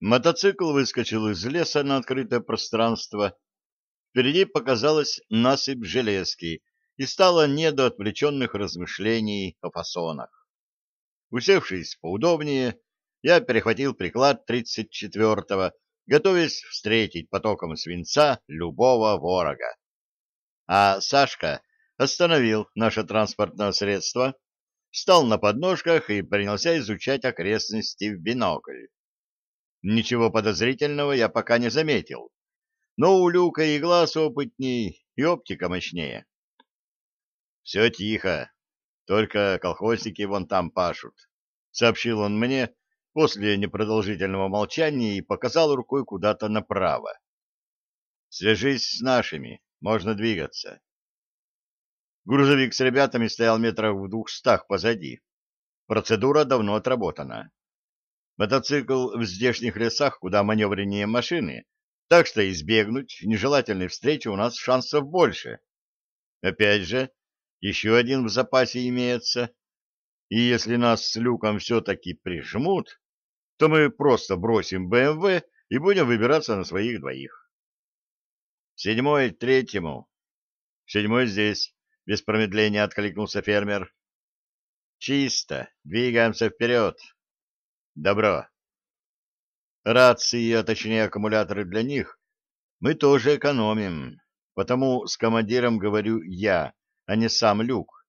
Мотоцикл выскочил из леса на открытое пространство. Впереди показалась насыпь железки, и стало не до отвлеченных размышлений о фасонах. Усевшись поудобнее, я перехватил приклад 34-го, готовясь встретить потоком свинца любого ворога. А Сашка остановил наше транспортное средство, встал на подножках и принялся изучать окрестности в бинокль. Ничего подозрительного я пока не заметил, но у Люка и глаз опытней, и оптика мощнее. Все тихо, только колхозники вон там пашут, — сообщил он мне после непродолжительного молчания и показал рукой куда-то направо. Свяжись с нашими, можно двигаться. Грузовик с ребятами стоял метров в двухстах позади. Процедура давно отработана. Мотоцикл в здешних лесах куда маневреннее машины, так что избегнуть нежелательной встречи у нас шансов больше. Опять же, еще один в запасе имеется. И если нас с Люком все-таки прижмут, то мы просто бросим БМВ и будем выбираться на своих двоих. Седьмой третьему. Седьмой здесь. Без промедления откликнулся фермер. Чисто. Двигаемся вперед. Добро. Рации, а точнее аккумуляторы для них, мы тоже экономим. Потому с командиром говорю я, а не сам Люк.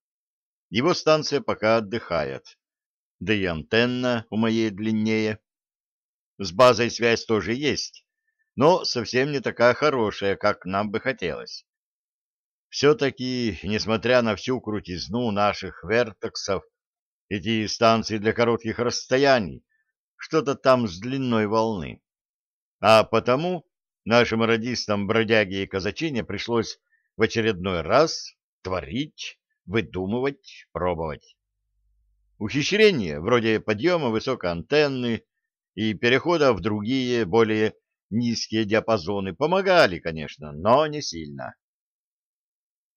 Его станция пока отдыхает. Да и антенна у моей длиннее. С базой связь тоже есть, но совсем не такая хорошая, как нам бы хотелось. Все-таки, несмотря на всю крутизну наших вертексов, эти станции для коротких расстояний, что-то там с длиной волны. А потому нашим радистам бродяги и казачине пришлось в очередной раз творить, выдумывать, пробовать. Ухищрения вроде подъема высокой антенны и перехода в другие, более низкие диапазоны помогали, конечно, но не сильно.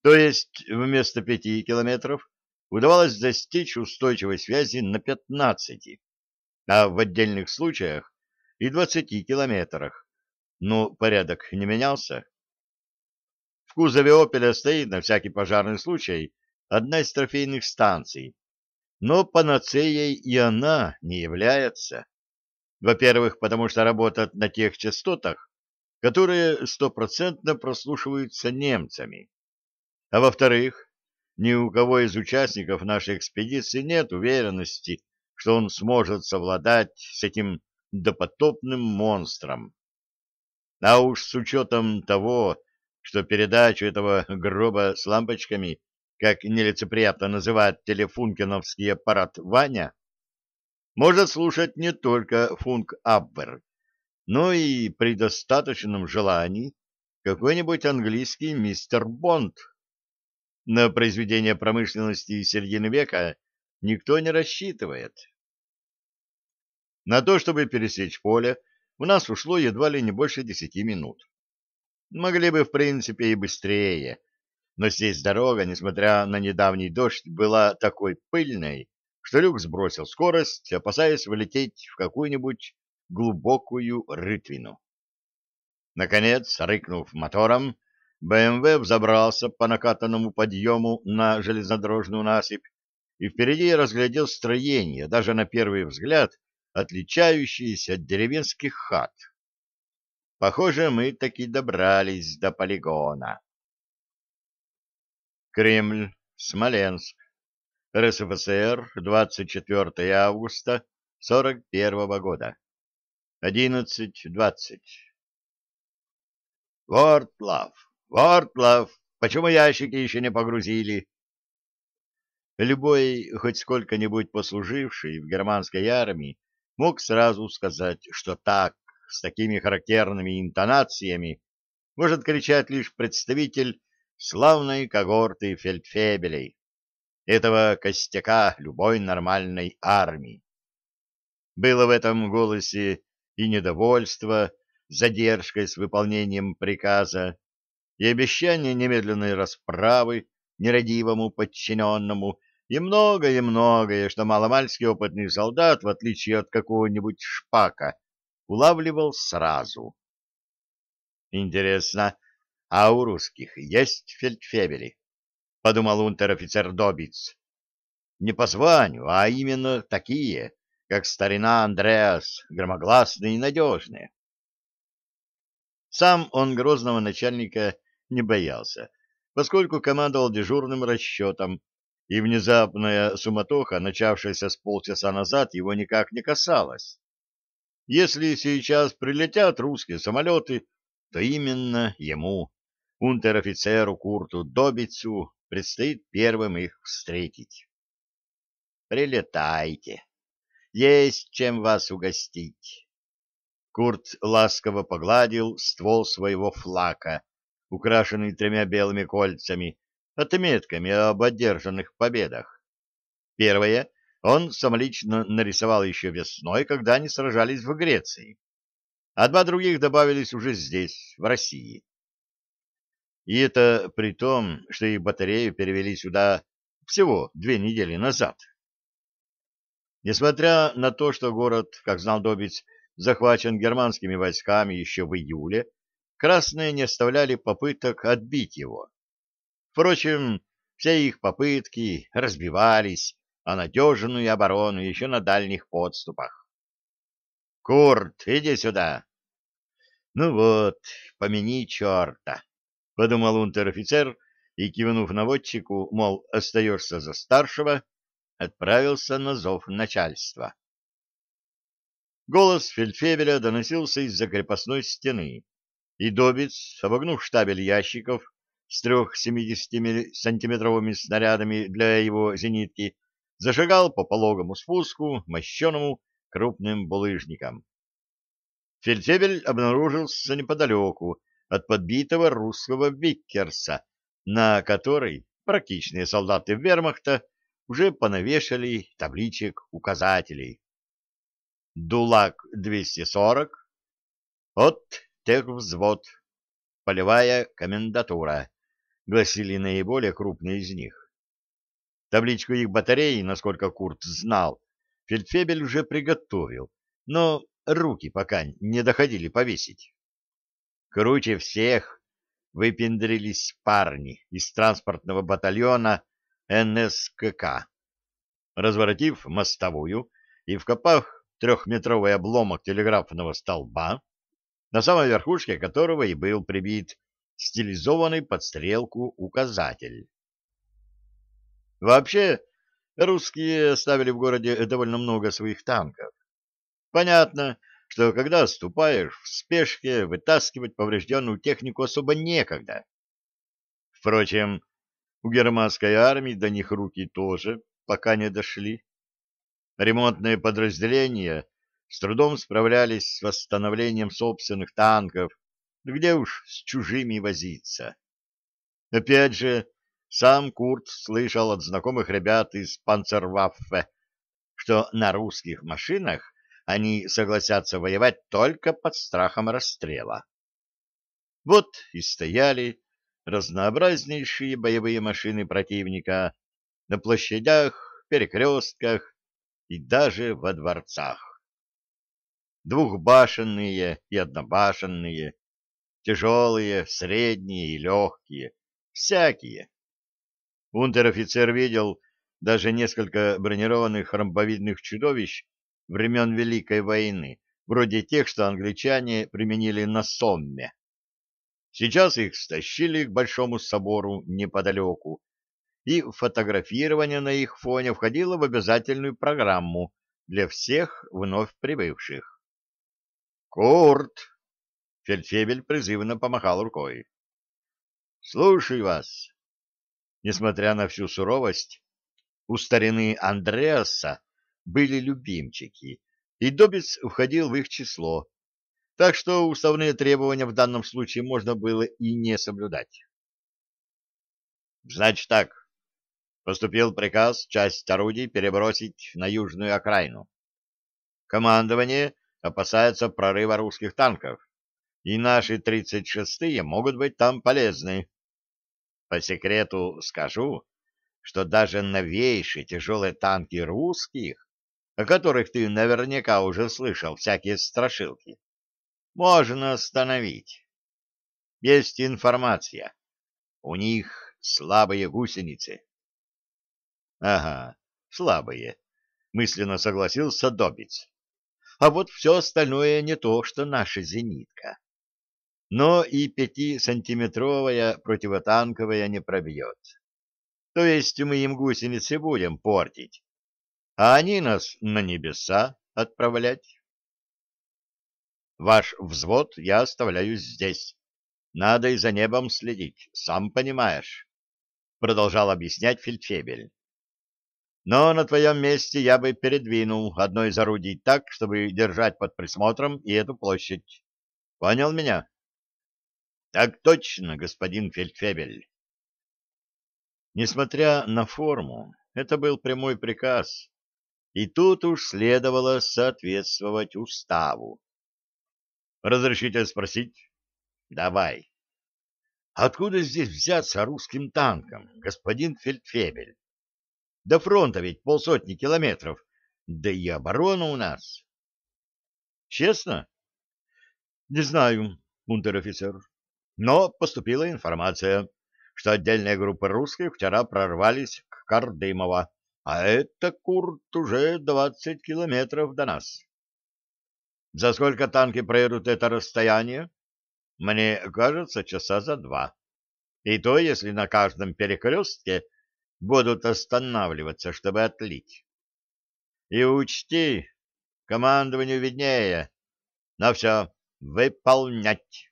То есть вместо пяти километров удавалось достичь устойчивой связи на пятнадцати, а в отдельных случаях и двадцати километрах. Но порядок не менялся. В кузове «Опеля» стоит на всякий пожарный случай одна из трофейных станций, но панацеей и она не является. Во-первых, потому что работает на тех частотах, которые стопроцентно прослушиваются немцами. А во-вторых, ни у кого из участников нашей экспедиции нет уверенности, что он сможет совладать с этим допотопным монстром. А уж с учетом того, что передачу этого гроба с лампочками, как нелицеприятно называет телефункиновский аппарат Ваня, может слушать не только функ Абвер, но и при достаточном желании какой-нибудь английский мистер Бонд. На произведение промышленности середины века никто не рассчитывает. На то, чтобы пересечь поле, у нас ушло едва ли не больше десяти минут. Могли бы, в принципе, и быстрее, но здесь дорога, несмотря на недавний дождь, была такой пыльной, что Люк сбросил скорость, опасаясь вылететь в какую-нибудь глубокую рытвину. Наконец, рыкнув мотором, БМВ взобрался по накатанному подъему на железнодорожную насыпь и впереди разглядел строение, даже на первый взгляд, отличающиеся от деревенских хат. Похоже, мы таки добрались до полигона. Кремль, Смоленск, РСФСР, 24 августа 41 года, 11.20. Вортлав, Вортлав, почему ящики еще не погрузили? Любой, хоть сколько-нибудь послуживший в германской армии, мог сразу сказать, что так, с такими характерными интонациями, может кричать лишь представитель славной когорты фельдфебелей, этого костяка любой нормальной армии. Было в этом голосе и недовольство задержкой с выполнением приказа, и обещание немедленной расправы нерадивому подчиненному, и многое-многое, что маломальский опытный солдат, в отличие от какого-нибудь шпака, улавливал сразу. Интересно, а у русских есть фельдфебели? — подумал унтер-офицер Добиц. Не по званию, а именно такие, как старина Андреас, громогласные и надежные. Сам он грозного начальника не боялся, поскольку командовал дежурным расчетом, и внезапная суматоха, начавшаяся с полчаса назад, его никак не касалась. Если сейчас прилетят русские самолеты, то именно ему, унтер-офицеру Курту Добицу, предстоит первым их встретить. «Прилетайте!» Есть чем вас угостить. Курт ласково погладил ствол своего флака, украшенный тремя белыми кольцами, отметками об одержанных победах. Первое он самолично нарисовал еще весной, когда они сражались в Греции, а два других добавились уже здесь, в России. И это при том, что их батарею перевели сюда всего две недели назад. Несмотря на то, что город, как знал Добиц, захвачен германскими войсками еще в июле, красные не оставляли попыток отбить его. Впрочем, все их попытки разбивались о надежную оборону еще на дальних подступах. — Курт, иди сюда! — Ну вот, помяни черта! — подумал унтер-офицер и, кивнув наводчику, мол, остаешься за старшего, отправился на зов начальства. Голос фельдфебеля доносился из-за крепостной стены, и Добиц, обогнув штабель ящиков с трех 70-сантиметровыми снарядами для его зенитки, зашагал по пологому спуску, мощеному крупным булыжником. Фельдфебель обнаружился неподалеку от подбитого русского Виккерса, на который практичные солдаты вермахта уже понавешали табличек указателей. ДУЛАК-240, от техвзвод, полевая комендатура, гласили наиболее крупные из них. Табличку их батареи, насколько Курт знал, Фельдфебель уже приготовил, но руки пока не доходили повесить. Круче всех выпендрились парни из транспортного батальона НСКК. Разворотив мостовую и вкопав трехметровый обломок телеграфного столба, на самой верхушке которого и был прибит стилизованный под стрелку указатель. Вообще, русские оставили в городе довольно много своих танков. Понятно, что когда ступаешь в спешке, вытаскивать поврежденную технику особо некогда. Впрочем, у германской армии до них руки тоже пока не дошли. Ремонтные подразделения с трудом справлялись с восстановлением собственных танков, где уж с чужими возиться. Опять же, сам Курт слышал от знакомых ребят из Панцерваффе, что на русских машинах они согласятся воевать только под страхом расстрела. Вот и стояли разнообразнейшие боевые машины противника на площадях, перекрестках и даже во дворцах. Двухбашенные и однобашенные, тяжелые, средние и легкие, всякие. Унтер-офицер видел даже несколько бронированных ромбовидных чудовищ времен Великой войны, вроде тех, что англичане применили на Сомме. Сейчас их стащили к Большому собору неподалеку, и фотографирование на их фоне входило в обязательную программу для всех вновь прибывших. «Курт!» — Фельдфебель призывно помахал рукой. «Слушай вас!» Несмотря на всю суровость, у старины Андреаса были любимчики, и Добец входил в их число, так что уставные требования в данном случае можно было и не соблюдать. Значит так, поступил приказ часть орудий перебросить на южную окраину. Командование опасается прорыва русских танков, и наши 36-е могут быть там полезны. По секрету скажу, что даже новейшие тяжелые танки русских, о которых ты наверняка уже слышал всякие страшилки, можно остановить. Есть информация. У них слабые гусеницы. Ага, слабые, мысленно согласился Добиц. А вот все остальное не то, что наша зенитка. Но и пятисантиметровая противотанковая не пробьет. То есть мы им гусеницы будем портить, а они нас на небеса отправлять. Ваш взвод я оставляю здесь. Надо и за небом следить, сам понимаешь, — продолжал объяснять Фельдфебель. Но на твоем месте я бы передвинул одно из орудий так, чтобы держать под присмотром и эту площадь. Понял меня? — Так точно, господин Фельдфебель. Несмотря на форму, это был прямой приказ, и тут уж следовало соответствовать уставу. «Разрешите спросить?» «Давай». «Откуда здесь взяться русским танком, господин Фельдфебель? До фронта ведь полсотни километров, да и оборона у нас». «Честно?» «Не знаю, унтер-офицер, но поступила информация» что отдельные группы русских вчера прорвались к Кардымово, а это, Курт, уже двадцать километров до нас. За сколько танки проедут это расстояние? Мне кажется, часа за два. И то, если на каждом перекрестке будут останавливаться, чтобы отлить. И учти, командованию виднее. На все, выполнять.